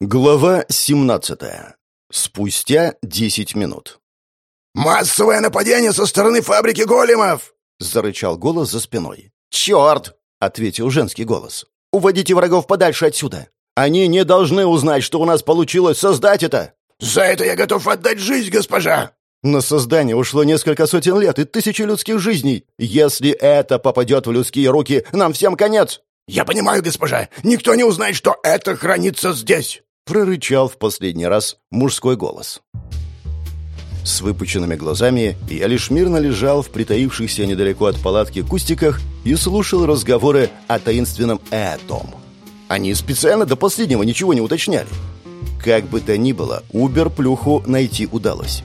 Глава 17. Спустя 10 минут. «Массовое нападение со стороны фабрики големов!» — зарычал голос за спиной. «Черт!» — ответил женский голос. «Уводите врагов подальше отсюда! Они не должны узнать, что у нас получилось создать это!» «За это я готов отдать жизнь, госпожа!» На создание ушло несколько сотен лет и тысячи людских жизней. Если это попадет в людские руки, нам всем конец!» «Я понимаю, госпожа, никто не узнает, что это хранится здесь!» Прорычал в последний раз мужской голос. С выпученными глазами я лишь мирно лежал в притаившихся недалеко от палатки кустиках и слушал разговоры о таинственном «этом». Они специально до последнего ничего не уточняли. Как бы то ни было, Убер-плюху найти удалось.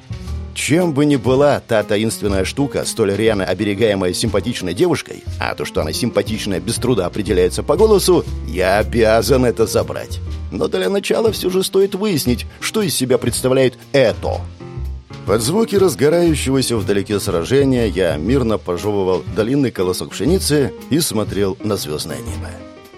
Чем бы ни была та таинственная штука, столь рьяно оберегаемая симпатичной девушкой, а то, что она симпатичная без труда определяется по голосу, я обязан это забрать. Но для начала все же стоит выяснить, что из себя представляет это. Под звуки разгорающегося вдалеке сражения я мирно пожевывал длинный колосок пшеницы и смотрел на звездное небо.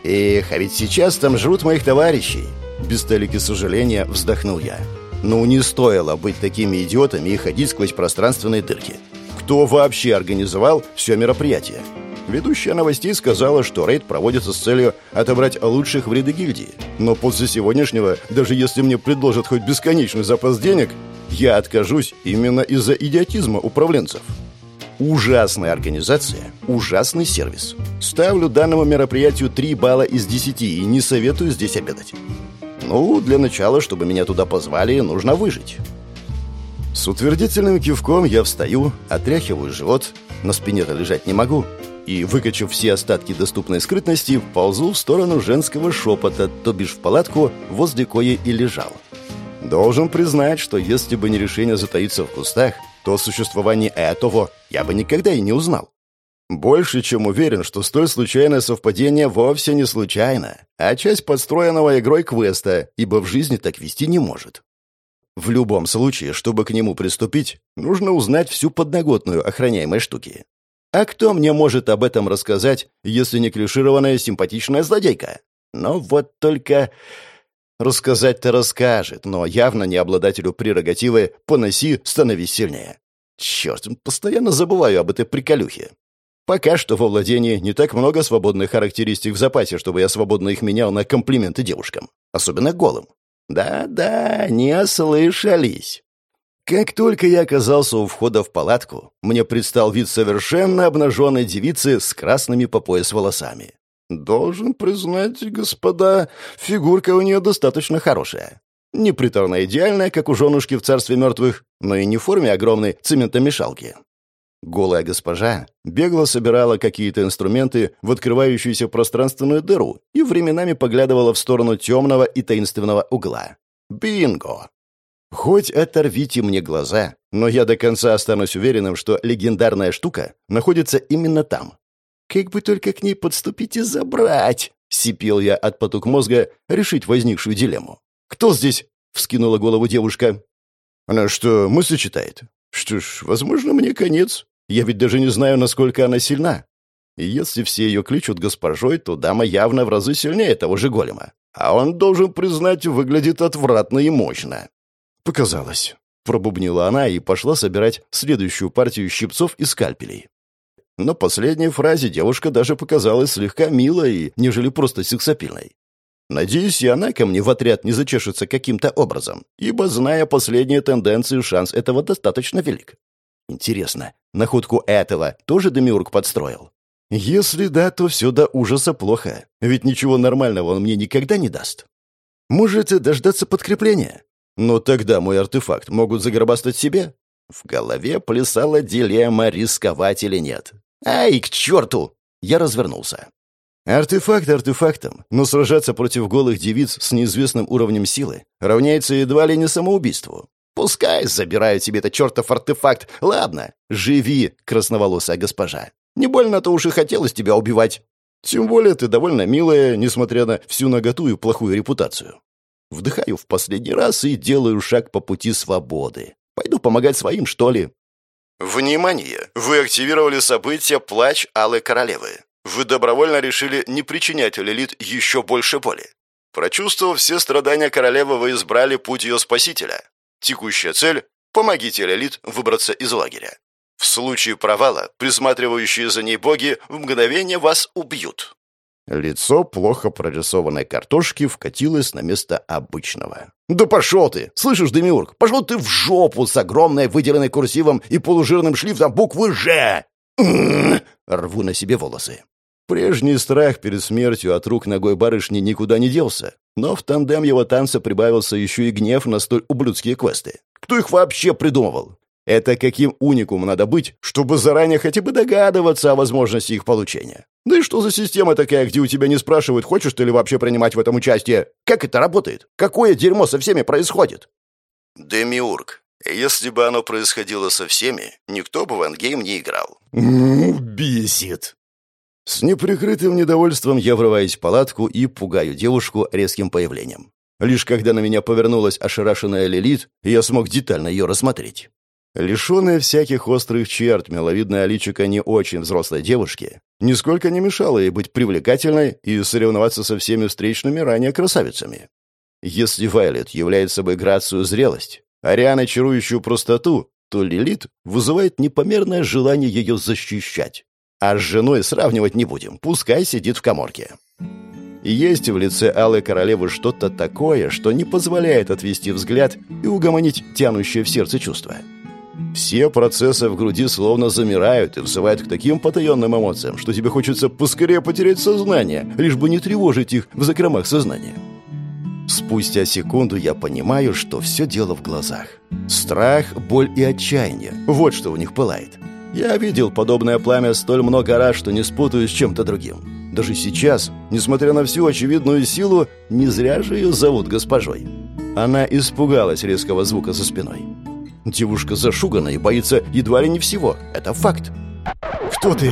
«Эх, а ведь сейчас там жрут моих товарищей!» Без толики сожаления вздохнул я. «Ну, не стоило быть такими идиотами и ходить сквозь пространственные дырки. Кто вообще организовал все мероприятие?» Ведущая новостей сказала, что рейд проводится с целью отобрать лучших в ряды гильдии. Но после сегодняшнего, даже если мне предложат хоть бесконечный запас денег, я откажусь именно из-за идиотизма управленцев. Ужасная организация, ужасный сервис. Ставлю данному мероприятию 3 балла из 10 и не советую здесь обедать. Ну, для начала, чтобы меня туда позвали, нужно выжить. С утвердительным кивком я встаю, отряхиваю живот, на спине-то лежать не могу, и, выкачав все остатки доступной скрытности, ползу в сторону женского шепота, то бишь в палатку, возле кои и лежал. Должен признать, что если бы не решение затаиться в кустах, то о этого я бы никогда и не узнал. Больше чем уверен, что столь случайное совпадение вовсе не случайно, а часть подстроенного игрой квеста, ибо в жизни так вести не может. В любом случае, чтобы к нему приступить, нужно узнать всю подноготную охраняемой штуки. А кто мне может об этом рассказать, если не клишированная симпатичная злодейка? Но вот только... Рассказать-то расскажет, но явно не обладателю прерогативы «поноси, становись сильнее». Черт, постоянно забываю об этой приколюхе. Пока что во владении не так много свободных характеристик в запасе, чтобы я свободно их менял на комплименты девушкам. Особенно голым. Да-да, не ослышались. Как только я оказался у входа в палатку, мне предстал вид совершенно обнаженной девицы с красными по пояс волосами. Должен признать, господа, фигурка у нее достаточно хорошая. Не приторно идеальная, как у женушки в царстве мертвых, но и не в форме огромной цементомешалки. Голая госпожа бегло собирала какие-то инструменты в открывающуюся пространственную дыру и временами поглядывала в сторону темного и таинственного угла. Бинго! Хоть оторвите мне глаза, но я до конца останусь уверенным, что легендарная штука находится именно там. Как бы только к ней подступить и забрать, сипел я от поток мозга решить возникшую дилемму. Кто здесь? вскинула голову девушка. Она что, мысли читает? Что ж, возможно, мне конец. Я ведь даже не знаю, насколько она сильна. И если все ее кличут госпожой, то дама явно в разы сильнее того же голема. А он, должен признать, выглядит отвратно и мощно. «Показалось», — пробубнила она и пошла собирать следующую партию щипцов и скальпелей. Но последней фразе девушка даже показалась слегка милой, нежели просто сексапильной. Надеюсь, и она ко мне в отряд не зачешется каким-то образом, ибо, зная последние тенденции, шанс этого достаточно велик. Интересно, находку этого тоже Демиург подстроил? Если да, то все до ужаса плохо, ведь ничего нормального он мне никогда не даст. Может, дождаться подкрепления? Но тогда мой артефакт могут загробастать себе? В голове плясала дилемма, рисковать или нет. «Ай, к черту!» Я развернулся. Артефакт артефактом, но сражаться против голых девиц с неизвестным уровнем силы равняется едва ли не самоубийству. Пускай забираю себе этот чертов артефакт. Ладно, живи, красноволосая госпожа. Не больно-то уж и хотелось тебя убивать. Тем более ты довольно милая, несмотря на всю наготу и плохую репутацию. Вдыхаю в последний раз и делаю шаг по пути свободы. Пойду помогать своим, что ли? Внимание! Вы активировали событие «Плач Алой Королевы». Вы добровольно решили не причинять Лилит еще больше боли. Прочувствовав все страдания королевы, вы избрали путь ее спасителя. Текущая цель – помогите Лилит выбраться из лагеря. В случае провала, присматривающие за ней боги в мгновение вас убьют. Лицо плохо прорисованной картошки вкатилось на место обычного. «Да пошел ты! Слышишь, Демиург, пошел ты в жопу с огромной выделенной курсивом и полужирным шрифтом буквы «Ж». Рву на себе волосы. Прежний страх перед смертью от рук ногой барышни никуда не делся, но в тандем его танца прибавился еще и гнев на столь ублюдские квесты. Кто их вообще придумывал? Это каким уникум надо быть, чтобы заранее хотя бы догадываться о возможности их получения? Да и что за система такая, где у тебя не спрашивают, хочешь ты ли вообще принимать в этом участие? Как это работает? Какое дерьмо со всеми происходит? Демиург. Если бы оно происходило со всеми, никто бы в Эндгейм не играл. Бесит. С неприкрытым недовольством я врываюсь в палатку и пугаю девушку резким появлением. Лишь когда на меня повернулась ошарашенная Лилит, я смог детально ее рассмотреть. Лишенная всяких острых черт, миловидная личико не очень взрослой девушки нисколько не мешала ей быть привлекательной и соревноваться со всеми встречными ранее красавицами. Если Вайлет является собой грацию зрелость, Ариана чарующую простоту, то Лилит вызывает непомерное желание ее защищать. А с женой сравнивать не будем, пускай сидит в коморке. Есть в лице Алой Королевы что-то такое, что не позволяет отвести взгляд и угомонить тянущее в сердце чувство. Все процессы в груди словно замирают и взывают к таким потаенным эмоциям, что тебе хочется поскорее потерять сознание, лишь бы не тревожить их в закромах сознания. Спустя секунду я понимаю, что все дело в глазах. Страх, боль и отчаяние – вот что у них пылает. Я видел подобное пламя столь много раз, что не спутаю с чем-то другим. Даже сейчас, несмотря на всю очевидную силу, не зря же ее зовут госпожой. Она испугалась резкого звука за спиной. Девушка зашугана и боится едва ли не всего. Это факт. «Кто ты?»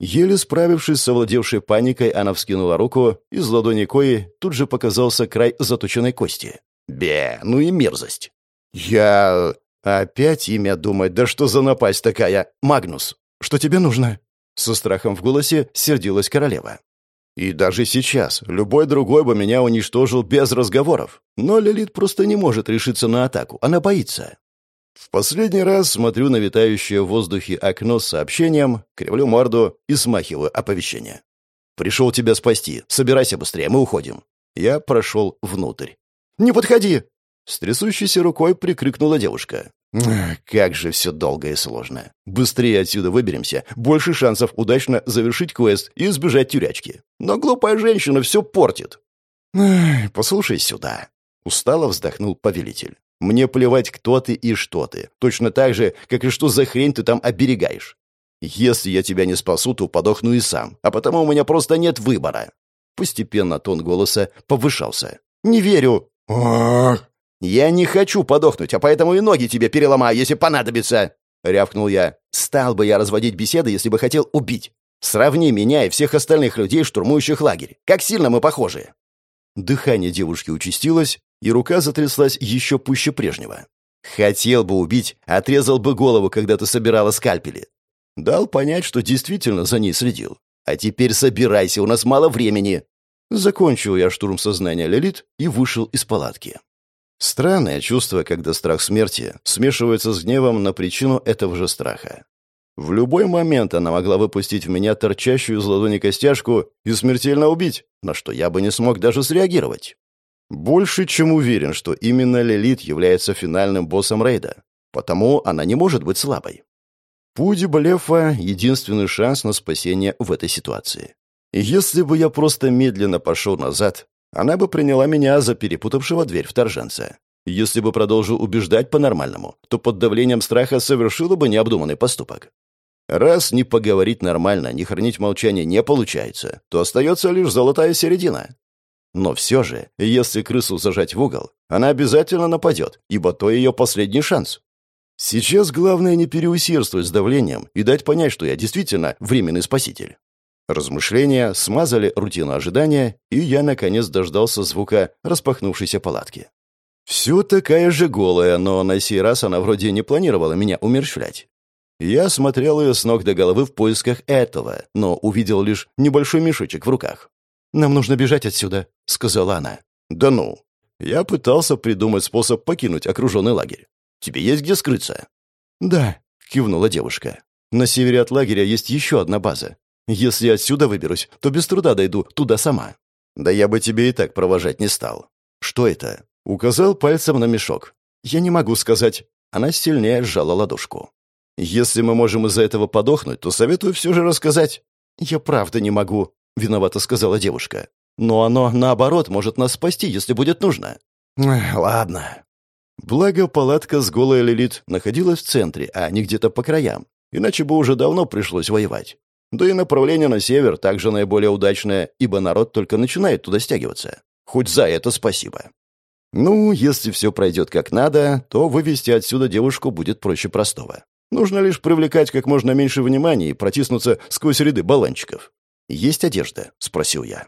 Еле справившись с овладевшей паникой, она вскинула руку, из ладони кои тут же показался край заточенной кости. «Бе, ну и мерзость!» «Я...» «Опять имя думать, да что за напасть такая? Магнус, что тебе нужно?» Со страхом в голосе сердилась королева. И даже сейчас любой другой бы меня уничтожил без разговоров. Но Лилит просто не может решиться на атаку. Она боится. В последний раз смотрю на витающее в воздухе окно с сообщением, кривлю морду и смахиваю оповещение. «Пришел тебя спасти. Собирайся быстрее, мы уходим». Я прошел внутрь. «Не подходи!» С трясущейся рукой прикрикнула девушка. «Как же все долго и сложно. Быстрее отсюда выберемся, больше шансов удачно завершить квест и избежать тюрячки. Но глупая женщина все портит». «Послушай сюда», — устало вздохнул повелитель. Мне плевать, кто ты и что ты. Точно так же, как и что за хрень ты там оберегаешь. Если я тебя не спасу, то подохну и сам. А потому у меня просто нет выбора». Постепенно тон голоса повышался. «Не верю». «Ах!» «Я не хочу подохнуть, а поэтому и ноги тебе переломаю, если понадобится!» — рявкнул я. «Стал бы я разводить беседы, если бы хотел убить. Сравни меня и всех остальных людей, штурмующих лагерь. Как сильно мы похожи!» Дыхание девушки участилось, и рука затряслась еще пуще прежнего. «Хотел бы убить, отрезал бы голову, когда ты собирала скальпели». Дал понять, что действительно за ней следил. «А теперь собирайся, у нас мало времени». Закончил я штурм сознания Лилит и вышел из палатки. Странное чувство, когда страх смерти смешивается с гневом на причину этого же страха. В любой момент она могла выпустить в меня торчащую из ладони костяшку и смертельно убить, на что я бы не смог даже среагировать. Больше чем уверен, что именно Лилит является финальным боссом рейда, потому она не может быть слабой. Путь Блефа — единственный шанс на спасение в этой ситуации. Если бы я просто медленно пошел назад, она бы приняла меня за перепутавшего дверь вторженца. Если бы продолжил убеждать по-нормальному, то под давлением страха совершила бы необдуманный поступок. Раз не поговорить нормально, не хранить молчание не получается, то остается лишь золотая середина. Но все же, если крысу зажать в угол, она обязательно нападет, ибо то ее последний шанс. Сейчас главное не переусердствовать с давлением и дать понять, что я действительно временный спаситель. Размышления смазали рутину ожидания, и я, наконец, дождался звука распахнувшейся палатки. Все такая же голая, но на сей раз она вроде не планировала меня умерщвлять. Я смотрел ее с ног до головы в поисках этого, но увидел лишь небольшой мешочек в руках. нам нужно бежать отсюда», — сказала она. «Да ну!» Я пытался придумать способ покинуть окруженный лагерь. «Тебе есть где скрыться?» «Да», — кивнула девушка. «На севере от лагеря есть еще одна база. Если отсюда выберусь, то без труда дойду туда сама». «Да я бы тебе и так провожать не стал». «Что это?» — указал пальцем на мешок. «Я не могу сказать». Она сильнее сжала ладошку. «Если мы можем из-за этого подохнуть, то советую все же рассказать». «Я правда не могу», — виновато сказала девушка. «Но оно, наоборот, может нас спасти, если будет нужно». «Ладно». Благо, палатка с голой Лилит находилась в центре, а не где-то по краям. Иначе бы уже давно пришлось воевать. Да и направление на север также наиболее удачное, ибо народ только начинает туда стягиваться. Хоть за это спасибо. Ну, если все пройдет как надо, то вывести отсюда девушку будет проще простого. Нужно лишь привлекать как можно меньше внимания и протиснуться сквозь ряды баланчиков. «Есть одежда?» — спросил я.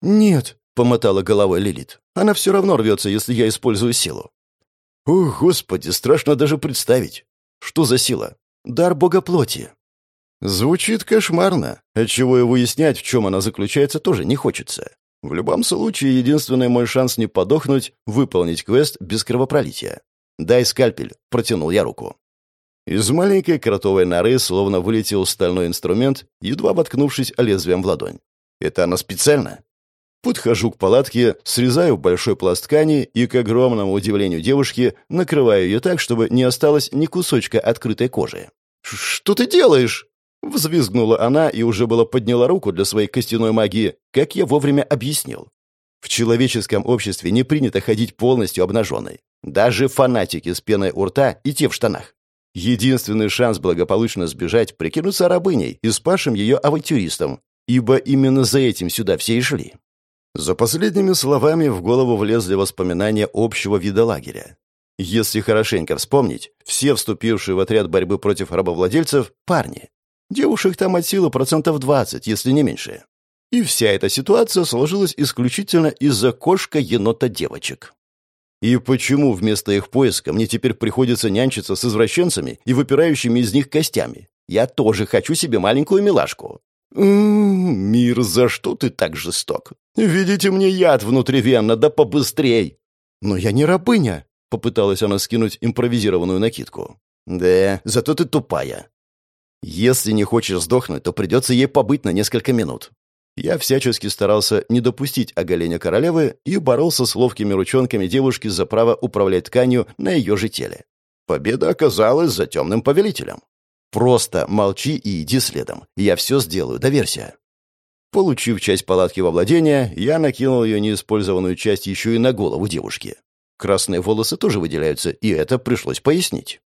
«Нет», — помотала головой Лилит. «Она все равно рвется, если я использую силу». «О, Господи, страшно даже представить. Что за сила?» «Дар бога плоти». Звучит кошмарно, отчего и выяснять, в чем она заключается, тоже не хочется. В любом случае, единственный мой шанс не подохнуть — выполнить квест без кровопролития. «Дай скальпель», — протянул я руку. Из маленькой кротовой норы словно вылетел стальной инструмент, едва воткнувшись лезвием в ладонь. «Это она специально?» Подхожу к палатке, срезаю большой пласт ткани и, к огромному удивлению девушки, накрываю ее так, чтобы не осталось ни кусочка открытой кожи. «Что ты делаешь?» Взвизгнула она и уже было подняла руку для своей костяной магии, как я вовремя объяснил. В человеческом обществе не принято ходить полностью обнаженной. Даже фанатики с пеной у рта и те в штанах. Единственный шанс благополучно сбежать — прикинуться рабыней и спасшим ее авантюристом, ибо именно за этим сюда все и шли. За последними словами в голову влезли воспоминания общего вида лагеря. Если хорошенько вспомнить, все вступившие в отряд борьбы против рабовладельцев — парни. Девушек там от силы процентов 20, если не меньше. И вся эта ситуация сложилась исключительно из-за кошка-енота девочек. И почему вместо их поиска мне теперь приходится нянчиться с извращенцами и выпирающими из них костями? Я тоже хочу себе маленькую милашку. М -м, мир, за что ты так жесток? Видите мне яд внутривенно, да побыстрей. Но я не рабыня, попыталась она скинуть импровизированную накидку. Да, зато ты тупая. Если не хочешь сдохнуть, то придется ей побыть на несколько минут. Я всячески старался не допустить оголения королевы и боролся с ловкими ручонками девушки за право управлять тканью на ее же теле. Победа оказалась за темным повелителем. Просто молчи и иди следом. Я все сделаю, доверься. Получив часть палатки во владение, я накинул ее неиспользованную часть еще и на голову девушки. Красные волосы тоже выделяются, и это пришлось пояснить.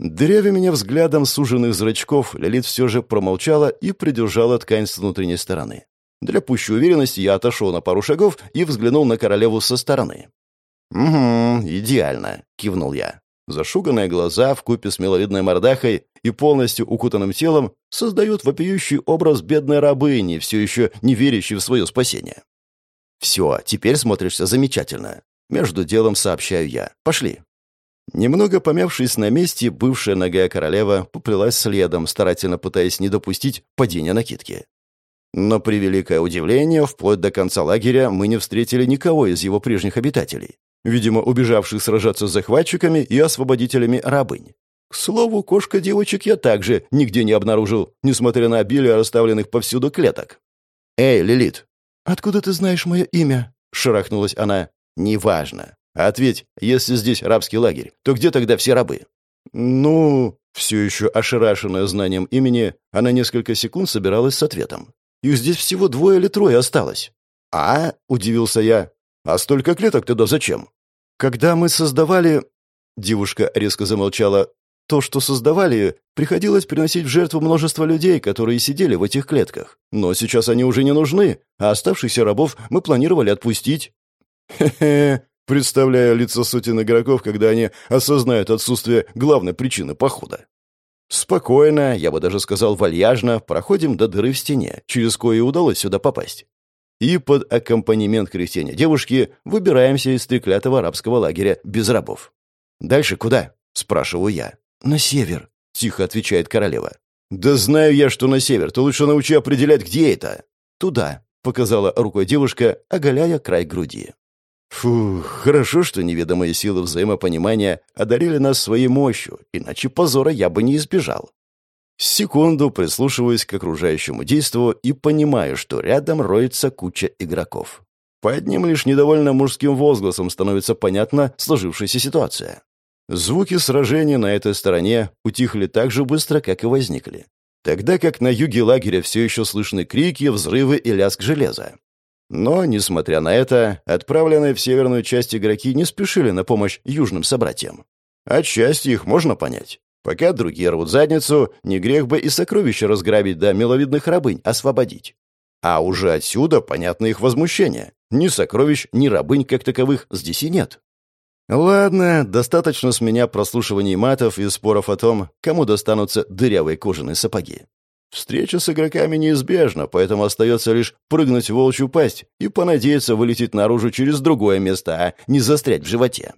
Дырявя меня взглядом суженных зрачков, Лилит все же промолчала и придержала ткань с внутренней стороны. Для пущей уверенности я отошел на пару шагов и взглянул на королеву со стороны. «Угу, идеально», — кивнул я. Зашуганные глаза вкупе с миловидной мордахой и полностью укутанным телом создают вопиющий образ бедной рабыни, все еще не верящей в свое спасение. «Все, теперь смотришься замечательно», — между делом сообщаю я. «Пошли». Немного помявшись на месте, бывшая ногая королева поплелась следом, старательно пытаясь не допустить падения накидки. Но, при великое удивление, вплоть до конца лагеря мы не встретили никого из его прежних обитателей, видимо, убежавших сражаться с захватчиками и освободителями рабынь. К слову, кошка девочек я также нигде не обнаружил, несмотря на обилие расставленных повсюду клеток. «Эй, Лилит!» «Откуда ты знаешь мое имя?» — шарахнулась она. «Неважно. Ответь, если здесь рабский лагерь, то где тогда все рабы? Ну, все еще ошарашенная знанием имени, она несколько секунд собиралась с ответом. Их здесь всего двое или трое осталось. А, удивился я. А столько клеток тогда зачем? Когда мы создавали... Девушка резко замолчала. То, что создавали, приходилось приносить в жертву множество людей, которые сидели в этих клетках. Но сейчас они уже не нужны, а оставшихся рабов мы планировали отпустить. Хе-хе, представляя лица сотен игроков, когда они осознают отсутствие главной причины похода. Спокойно, я бы даже сказал вальяжно, проходим до дыры в стене, через кое удалось сюда попасть. И под аккомпанемент крестения девушки выбираемся из треклятого арабского лагеря без рабов. «Дальше куда?» — спрашиваю я. «На север», — тихо отвечает королева. «Да знаю я, что на север. Ты лучше научи определять, где это». «Туда», показала рукой девушка, оголяя край груди. Фух, хорошо, что неведомые силы взаимопонимания одарили нас своей мощью, иначе позора я бы не избежал. Секунду прислушиваюсь к окружающему действу и понимаю, что рядом роется куча игроков. По одним лишь недовольно мужским возгласом становится понятна сложившаяся ситуация. Звуки сражения на этой стороне утихли так же быстро, как и возникли. Тогда как на юге лагеря все еще слышны крики, взрывы и лязг железа. Но, несмотря на это, отправленные в северную часть игроки не спешили на помощь южным собратьям. Отчасти их можно понять. Пока другие рвут задницу, не грех бы и сокровища разграбить да миловидных рабынь освободить. А уже отсюда понятно их возмущение. Ни сокровищ, ни рабынь как таковых здесь и нет. Ладно, достаточно с меня прослушиваний матов и споров о том, кому достанутся дырявые кожаные сапоги. Встреча с игроками неизбежна, поэтому остается лишь прыгнуть в волчью пасть и понадеяться вылететь наружу через другое место, а не застрять в животе.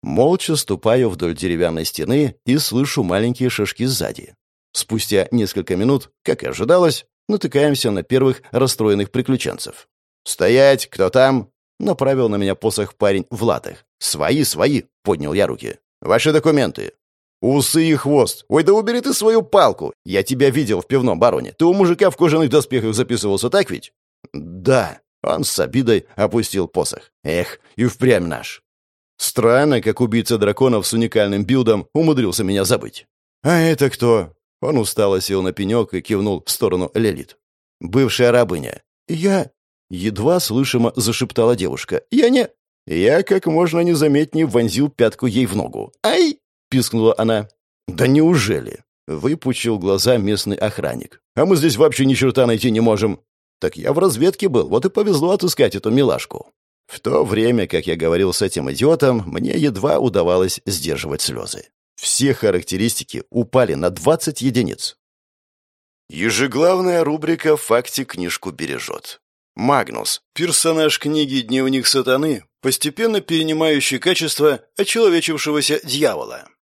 Молча ступаю вдоль деревянной стены и слышу маленькие шажки сзади. Спустя несколько минут, как и ожидалось, натыкаемся на первых расстроенных приключенцев. «Стоять! Кто там?» — направил на меня посох парень в латах. «Свои, свои!» — поднял я руки. «Ваши документы!» «Усы и хвост! Ой, да убери ты свою палку! Я тебя видел в пивном бароне. Ты у мужика в кожаных доспехах записывался, так ведь?» «Да». Он с обидой опустил посох. «Эх, и впрямь наш». Странно, как убийца драконов с уникальным билдом умудрился меня забыть. «А это кто?» Он устало сел на пенек и кивнул в сторону Лилит. «Бывшая рабыня». «Я...» Едва слышимо зашептала девушка. «Я не...» Я как можно незаметнее вонзил пятку ей в ногу. «Ай!» — пискнула она. «Да неужели?» — выпучил глаза местный охранник. «А мы здесь вообще ни черта найти не можем». «Так я в разведке был, вот и повезло отыскать эту милашку». В то время, как я говорил с этим идиотом, мне едва удавалось сдерживать слезы. Все характеристики упали на 20 единиц. Ежеглавная рубрика «Факти книжку бережет». Магнус, персонаж книги «Дневник сатаны», постепенно перенимающий качество очеловечившегося дьявола.